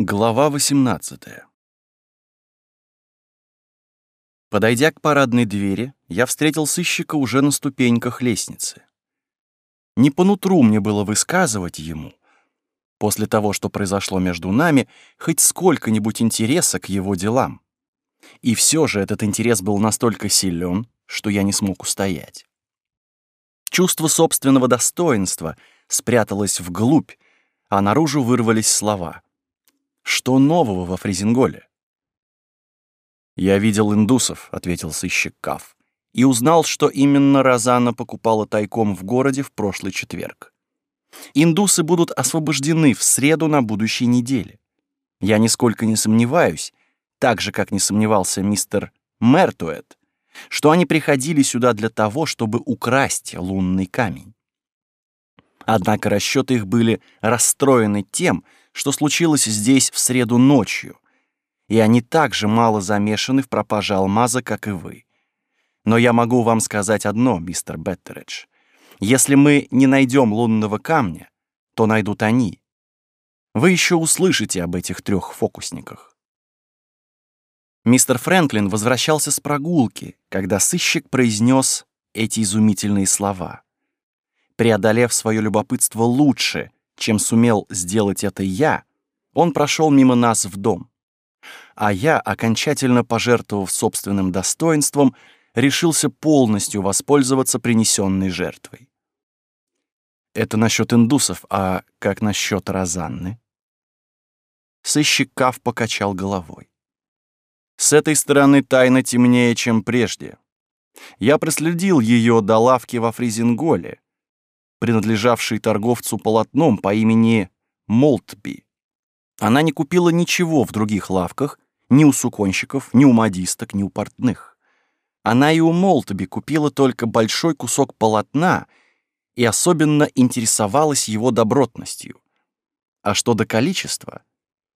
Глава 18 Подойдя к парадной двери, я встретил сыщика уже на ступеньках лестницы. Не по нутру мне было высказывать ему, после того, что произошло между нами, хоть сколько-нибудь интереса к его делам. И все же этот интерес был настолько силен, что я не смог устоять. Чувство собственного достоинства спряталось вглубь, а наружу вырвались слова — что нового во Фризинголе? «Я видел индусов», — ответил сыщик Каф, и узнал, что именно Розана покупала тайком в городе в прошлый четверг. Индусы будут освобождены в среду на будущей неделе. Я нисколько не сомневаюсь, так же, как не сомневался мистер Мертуэт, что они приходили сюда для того, чтобы украсть лунный камень. Однако расчеты их были расстроены тем, что случилось здесь в среду ночью, и они так же мало замешаны в пропаже алмаза, как и вы. Но я могу вам сказать одно, мистер Беттередж. Если мы не найдем лунного камня, то найдут они. Вы еще услышите об этих трех фокусниках. Мистер Фрэнклин возвращался с прогулки, когда сыщик произнес эти изумительные слова. Преодолев свое любопытство лучше, чем сумел сделать это я, он прошел мимо нас в дом. А я, окончательно пожертвовав собственным достоинством, решился полностью воспользоваться принесенной жертвой. Это насчет индусов, а как насчет Розанны? Сыщик Кав покачал головой. С этой стороны тайна темнее, чем прежде. Я проследил ее до лавки во Фризинголе, принадлежавшей торговцу полотном по имени Молтби. Она не купила ничего в других лавках, ни у суконщиков, ни у модисток, ни у портных. Она и у Молтби купила только большой кусок полотна и особенно интересовалась его добротностью. А что до количества,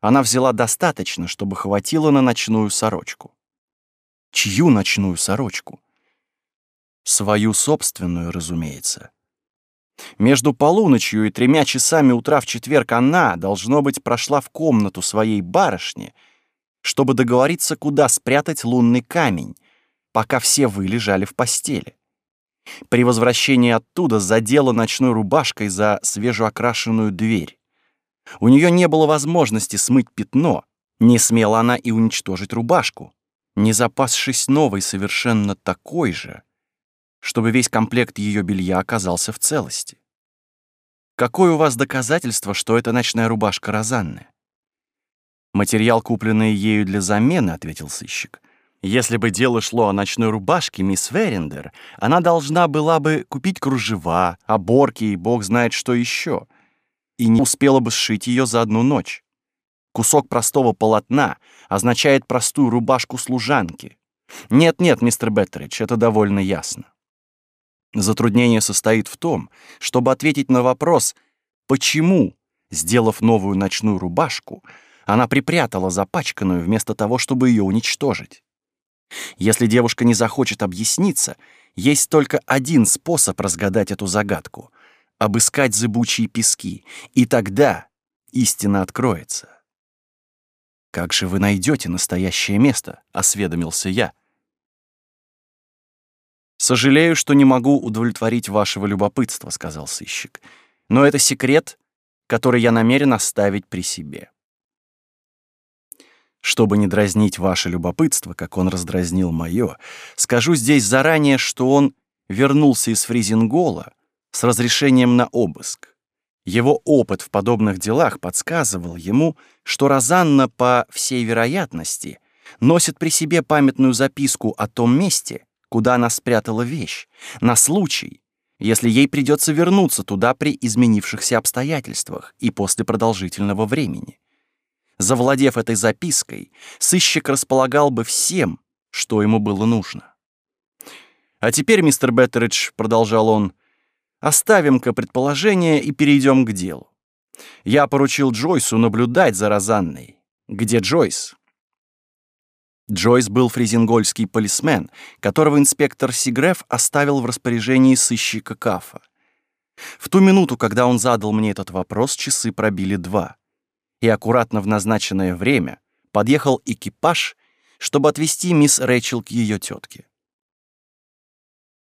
она взяла достаточно, чтобы хватило на ночную сорочку. Чью ночную сорочку? Свою собственную, разумеется. Между полуночью и тремя часами утра в четверг она, должно быть, прошла в комнату своей барышни, чтобы договориться, куда спрятать лунный камень, пока все вы лежали в постели. При возвращении оттуда задела ночной рубашкой за свежеокрашенную дверь. У нее не было возможности смыть пятно, не смела она и уничтожить рубашку, не запасшись новой совершенно такой же, чтобы весь комплект ее белья оказался в целости. Какое у вас доказательство, что это ночная рубашка Розанны? Материал, купленный ею для замены, ответил сыщик. Если бы дело шло о ночной рубашке, мисс Верендер, она должна была бы купить кружева, оборки и бог знает что еще, и не успела бы сшить ее за одну ночь. Кусок простого полотна означает простую рубашку служанки. Нет-нет, мистер Беттеридж, это довольно ясно. Затруднение состоит в том, чтобы ответить на вопрос, почему, сделав новую ночную рубашку, она припрятала запачканную вместо того, чтобы ее уничтожить. Если девушка не захочет объясниться, есть только один способ разгадать эту загадку — обыскать зыбучие пески, и тогда истина откроется. «Как же вы найдете настоящее место?» — осведомился я. «Сожалею, что не могу удовлетворить вашего любопытства», — сказал сыщик. «Но это секрет, который я намерен оставить при себе». Чтобы не дразнить ваше любопытство, как он раздразнил мое, скажу здесь заранее, что он вернулся из Фризингола с разрешением на обыск. Его опыт в подобных делах подсказывал ему, что Розанна, по всей вероятности, носит при себе памятную записку о том месте, куда она спрятала вещь, на случай, если ей придется вернуться туда при изменившихся обстоятельствах и после продолжительного времени. Завладев этой запиской, сыщик располагал бы всем, что ему было нужно. «А теперь, мистер Беттеридж», — продолжал он, — «оставим-ка предположение и перейдем к делу. Я поручил Джойсу наблюдать за Розанной. Где Джойс?» Джойс был фризингольский полисмен, которого инспектор Сигреф оставил в распоряжении сыщика Кафа. В ту минуту, когда он задал мне этот вопрос, часы пробили два. и аккуратно в назначенное время подъехал экипаж, чтобы отвезти мисс Рэйчел к ее тетке.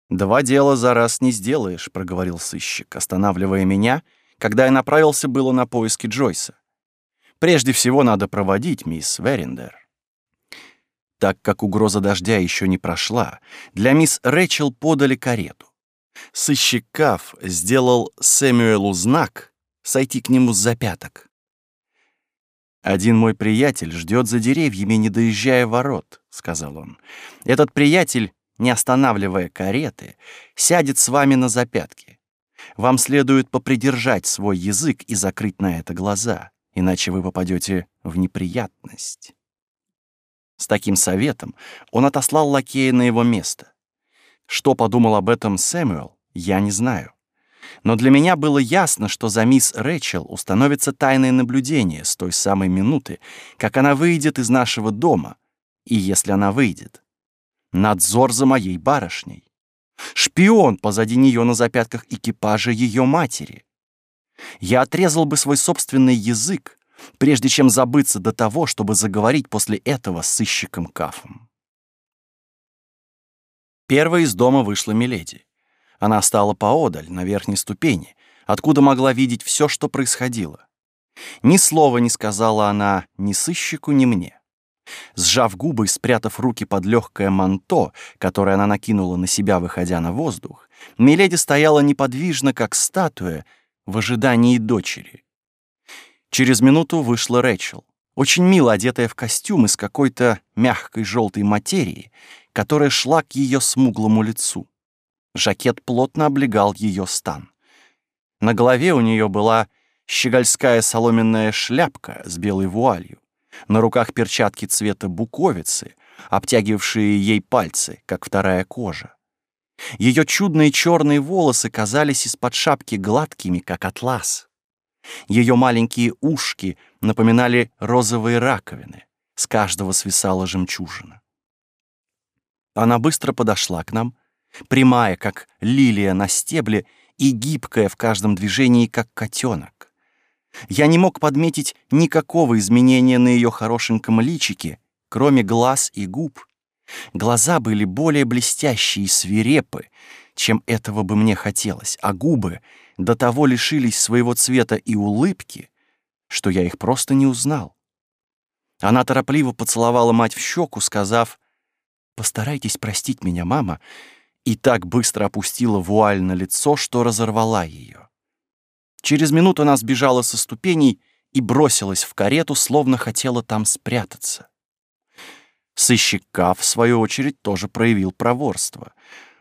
«Два дела за раз не сделаешь», — проговорил сыщик, останавливая меня, когда я направился было на поиски Джойса. «Прежде всего надо проводить мисс Верендер». Так как угроза дождя еще не прошла, для мисс Рэчел подали карету. Сыщик Каф сделал Сэмюэлу знак сойти к нему с запяток. «Один мой приятель ждет за деревьями, не доезжая ворот», — сказал он. «Этот приятель не останавливая кареты, сядет с вами на запятки. Вам следует попридержать свой язык и закрыть на это глаза, иначе вы попадете в неприятность. С таким советом он отослал лакея на его место. Что подумал об этом Сэмюэл, я не знаю. Но для меня было ясно, что за мисс Рэчел установится тайное наблюдение с той самой минуты, как она выйдет из нашего дома, и если она выйдет надзор за моей барышней. Шпион позади нее на запятках экипажа ее матери. Я отрезал бы свой собственный язык, прежде чем забыться до того, чтобы заговорить после этого с сыщиком Кафом. Первой из дома вышла Миледи. Она стала поодаль, на верхней ступени, откуда могла видеть все, что происходило. Ни слова не сказала она ни сыщику, ни мне. Сжав губы и спрятав руки под легкое манто, которое она накинула на себя, выходя на воздух, Миледи стояла неподвижно, как статуя, в ожидании дочери. Через минуту вышла Рэчел, очень мило одетая в костюм из какой-то мягкой желтой материи, которая шла к ее смуглому лицу. Жакет плотно облегал ее стан. На голове у нее была щегольская соломенная шляпка с белой вуалью. На руках перчатки цвета буковицы, обтягивавшие ей пальцы, как вторая кожа. Ее чудные черные волосы казались из-под шапки гладкими, как атлас. Ее маленькие ушки напоминали розовые раковины, с каждого свисала жемчужина. Она быстро подошла к нам, прямая, как лилия на стебле, и гибкая в каждом движении, как котенок. Я не мог подметить никакого изменения на ее хорошеньком личике, кроме глаз и губ. Глаза были более блестящие и свирепы, чем этого бы мне хотелось, а губы до того лишились своего цвета и улыбки, что я их просто не узнал. Она торопливо поцеловала мать в щеку, сказав «Постарайтесь простить меня, мама», и так быстро опустила вуаль на лицо, что разорвала ее. Через минуту она сбежала со ступеней и бросилась в карету, словно хотела там спрятаться. Сыщик в свою очередь, тоже проявил проворство.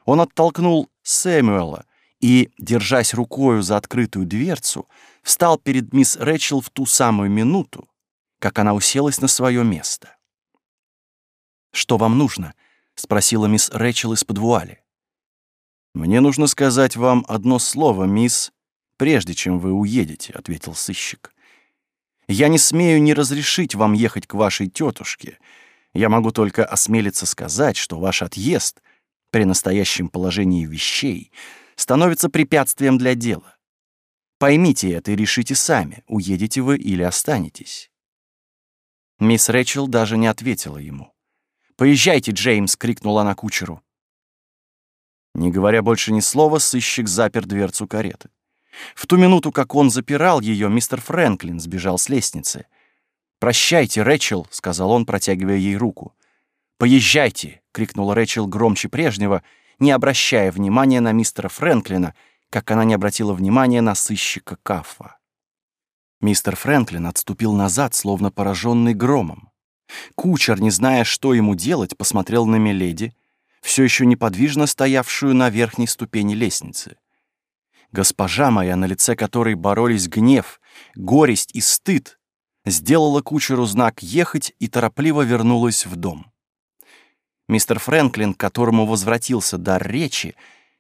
Он оттолкнул Сэмюэла и, держась рукою за открытую дверцу, встал перед мисс Рэчел в ту самую минуту, как она уселась на свое место. «Что вам нужно?» — спросила мисс Рэчел из-под вуали. «Мне нужно сказать вам одно слово, мисс прежде чем вы уедете», — ответил сыщик. «Я не смею не разрешить вам ехать к вашей тетушке. Я могу только осмелиться сказать, что ваш отъезд при настоящем положении вещей становится препятствием для дела. Поймите это и решите сами, уедете вы или останетесь». Мисс Рэчел даже не ответила ему. «Поезжайте, Джеймс!» — крикнула она кучеру. Не говоря больше ни слова, сыщик запер дверцу кареты. В ту минуту, как он запирал ее, мистер Фрэнклин сбежал с лестницы. «Прощайте, Рэчел», — сказал он, протягивая ей руку. «Поезжайте!» — крикнула Рэчел громче прежнего, не обращая внимания на мистера Фрэнклина, как она не обратила внимания на сыщика Каффа. Мистер Фрэнклин отступил назад, словно пораженный громом. Кучер, не зная, что ему делать, посмотрел на Миледи, все еще неподвижно стоявшую на верхней ступени лестницы. Госпожа моя, на лице которой боролись гнев, горесть и стыд, сделала кучеру знак «ехать» и торопливо вернулась в дом. Мистер Фрэнклин, которому возвратился дар речи,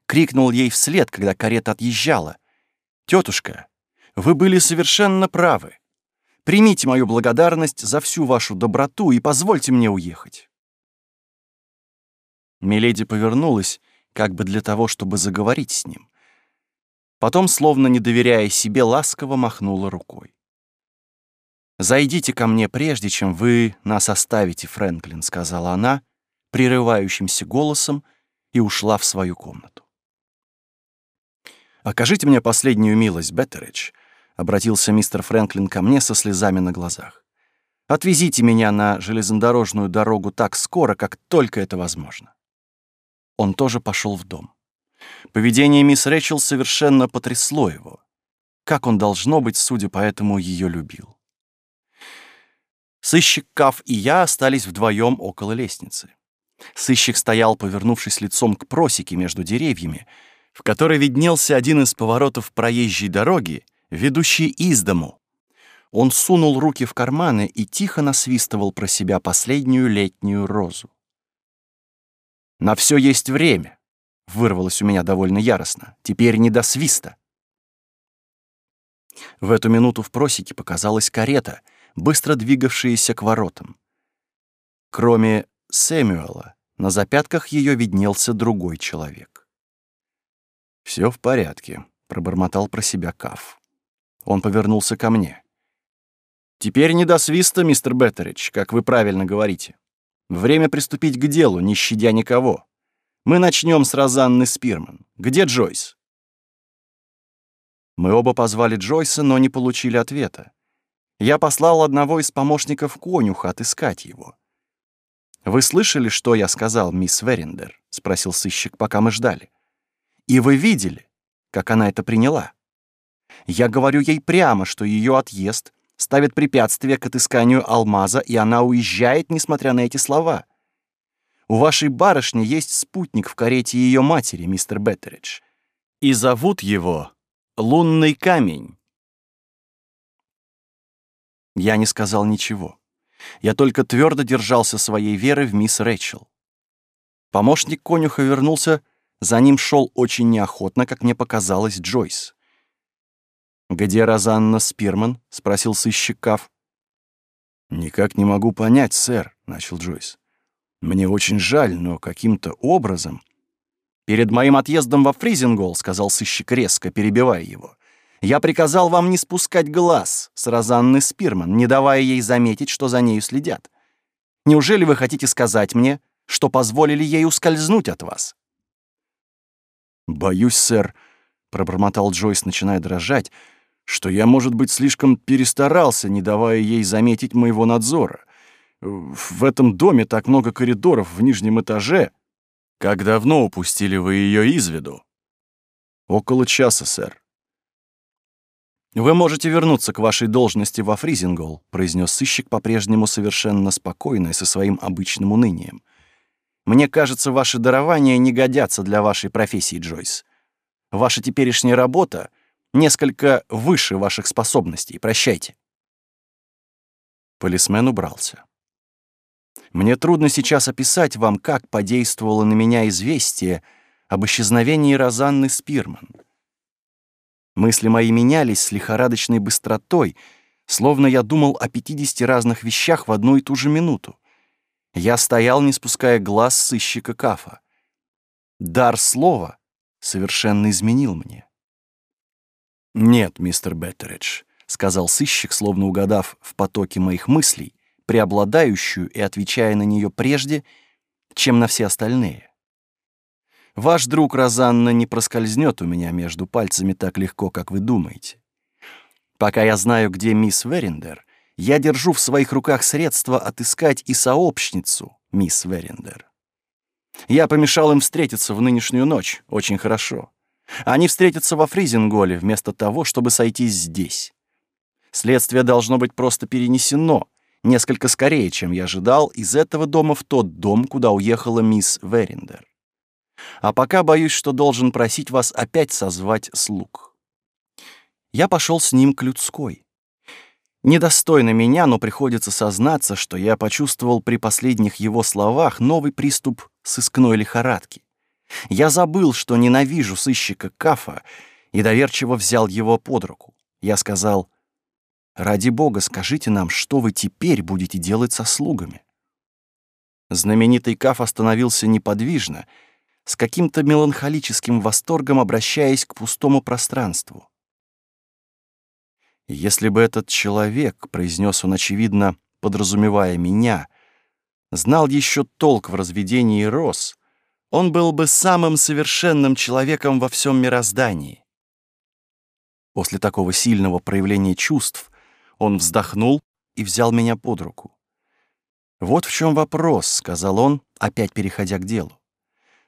крикнул ей вслед, когда карета отъезжала. «Тетушка, вы были совершенно правы. Примите мою благодарность за всю вашу доброту и позвольте мне уехать». Миледи повернулась, как бы для того, чтобы заговорить с ним. Потом, словно не доверяя себе, ласково махнула рукой. «Зайдите ко мне, прежде чем вы нас оставите, Фрэнклин», — сказала она прерывающимся голосом и ушла в свою комнату. «Окажите мне последнюю милость, Беттеридж», — обратился мистер Фрэнклин ко мне со слезами на глазах. «Отвезите меня на железнодорожную дорогу так скоро, как только это возможно». Он тоже пошел в дом. Поведение мисс Рэчел совершенно потрясло его. Как он, должно быть, судя по этому, ее любил. Сыщик Каф и я остались вдвоем около лестницы. Сыщик стоял, повернувшись лицом к просеке между деревьями, в которой виднелся один из поворотов проезжей дороги, ведущий из дому. Он сунул руки в карманы и тихо насвистывал про себя последнюю летнюю розу. «На все есть время», — вырвалось у меня довольно яростно. «Теперь не до свиста». В эту минуту в просеке показалась карета, быстро двигавшаяся к воротам. Кроме Сэмюэла, на запятках ее виднелся другой человек. Все в порядке», — пробормотал про себя Каф. Он повернулся ко мне. «Теперь не до свиста, мистер Беттеридж, как вы правильно говорите. Время приступить к делу, не щадя никого. Мы начнем с Розанны Спирман. Где Джойс?» Мы оба позвали Джойса, но не получили ответа. Я послал одного из помощников конюха отыскать его. «Вы слышали, что я сказал, мисс Верендер?» — спросил сыщик, пока мы ждали. «И вы видели, как она это приняла? Я говорю ей прямо, что ее отъезд ставит препятствие к отысканию алмаза, и она уезжает, несмотря на эти слова. У вашей барышни есть спутник в карете ее матери, мистер Беттеридж, и зовут его Лунный камень». Я не сказал ничего. Я только твердо держался своей веры в мисс Рэчел. Помощник конюха вернулся, за ним шел очень неохотно, как мне показалось, Джойс. «Где Розанна Спирман?» — спросил сыщик Каф. «Никак не могу понять, сэр», — начал Джойс. «Мне очень жаль, но каким-то образом...» «Перед моим отъездом во Фризингол», — сказал сыщик резко, перебивая его, я приказал вам не спускать глаз с Розанны Спирман, не давая ей заметить, что за нею следят. Неужели вы хотите сказать мне, что позволили ей ускользнуть от вас?» «Боюсь, сэр», — пробормотал Джойс, начиная дрожать, «что я, может быть, слишком перестарался, не давая ей заметить моего надзора. В этом доме так много коридоров в нижнем этаже. Как давно упустили вы ее из виду?» «Около часа, сэр». «Вы можете вернуться к вашей должности во Фризингол», произнес сыщик по-прежнему совершенно спокойно и со своим обычным унынием. «Мне кажется, ваши дарования не годятся для вашей профессии, Джойс. Ваша теперешняя работа несколько выше ваших способностей. Прощайте». Полисмен убрался. Мне трудно сейчас описать вам, как подействовало на меня известие об исчезновении Розанны Спирман. Мысли мои менялись с лихорадочной быстротой, словно я думал о 50 разных вещах в одну и ту же минуту. Я стоял, не спуская глаз сыщика Кафа. Дар слова совершенно изменил мне. «Нет, мистер Беттеридж», — сказал сыщик, словно угадав в потоке моих мыслей, преобладающую и отвечая на нее прежде, чем на все остальные. Ваш друг Розанна не проскользнет у меня между пальцами так легко, как вы думаете. Пока я знаю, где мисс Верендер, я держу в своих руках средства отыскать и сообщницу мисс Верендер. Я помешал им встретиться в нынешнюю ночь, очень хорошо. Они встретятся во Фризинголе вместо того, чтобы сойтись здесь. Следствие должно быть просто перенесено, несколько скорее, чем я ожидал, из этого дома в тот дом, куда уехала мисс Верендер. А пока боюсь, что должен просить вас опять созвать слуг. Я пошел с ним к людской. Недостойно меня, но приходится сознаться, что я почувствовал при последних его словах новый приступ сыскной лихорадки. Я забыл, что ненавижу сыщика Кафа, и доверчиво взял его под руку. Я сказал, «Ради бога, скажите нам, что вы теперь будете делать со слугами?» Знаменитый Каф остановился неподвижно — с каким-то меланхолическим восторгом обращаясь к пустому пространству. Если бы этот человек, произнес он очевидно, подразумевая меня, знал еще толк в разведении роз, он был бы самым совершенным человеком во всем мироздании. После такого сильного проявления чувств он вздохнул и взял меня под руку. «Вот в чем вопрос», — сказал он, опять переходя к делу.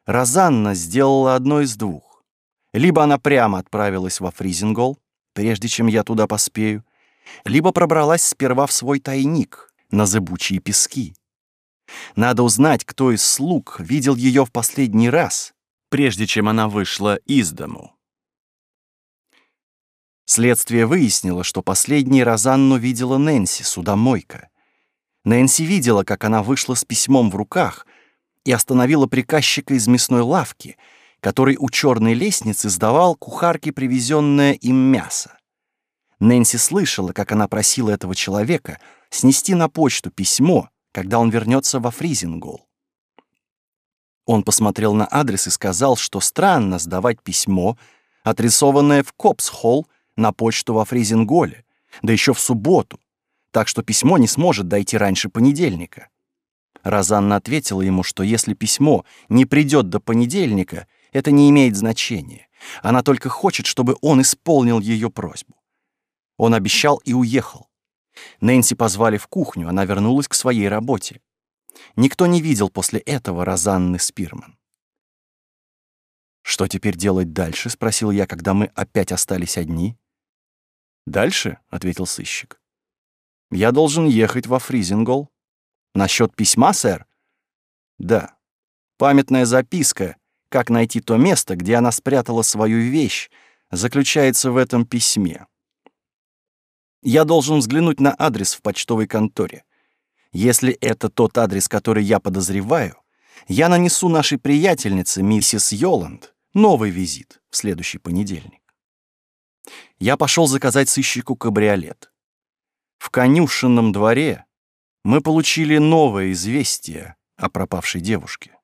Розанна сделала одно из двух. Либо она прямо отправилась во Фризингол, прежде чем я туда поспею, либо пробралась сперва в свой тайник на зыбучие пески. Надо узнать, кто из слуг видел ее в последний раз, прежде чем она вышла из дому. Следствие выяснило, что последней Розанну видела Нэнси, судомойка. Нэнси видела, как она вышла с письмом в руках и остановила приказчика из мясной лавки, который у черной лестницы сдавал кухарке привезенное им мясо. Нэнси слышала, как она просила этого человека снести на почту письмо, когда он вернется во Фризингол. Он посмотрел на адрес и сказал, что странно сдавать письмо, адресованное в Копс-Холл, на почту во Фризинголе, да еще в субботу, так что письмо не сможет дойти раньше понедельника. Розанна ответила ему, что если письмо не придет до понедельника, это не имеет значения. Она только хочет, чтобы он исполнил ее просьбу. Он обещал и уехал. Нэнси позвали в кухню, она вернулась к своей работе. Никто не видел после этого Розанны Спирман. «Что теперь делать дальше?» — спросил я, когда мы опять остались одни. «Дальше?» — ответил сыщик. «Я должен ехать во Фризингол. Насчет письма, сэр?» «Да. Памятная записка, как найти то место, где она спрятала свою вещь, заключается в этом письме. Я должен взглянуть на адрес в почтовой конторе. Если это тот адрес, который я подозреваю, я нанесу нашей приятельнице, миссис Йоланд, новый визит в следующий понедельник я пошел заказать сыщику кабриолет. В конюшенном дворе мы получили новое известие о пропавшей девушке.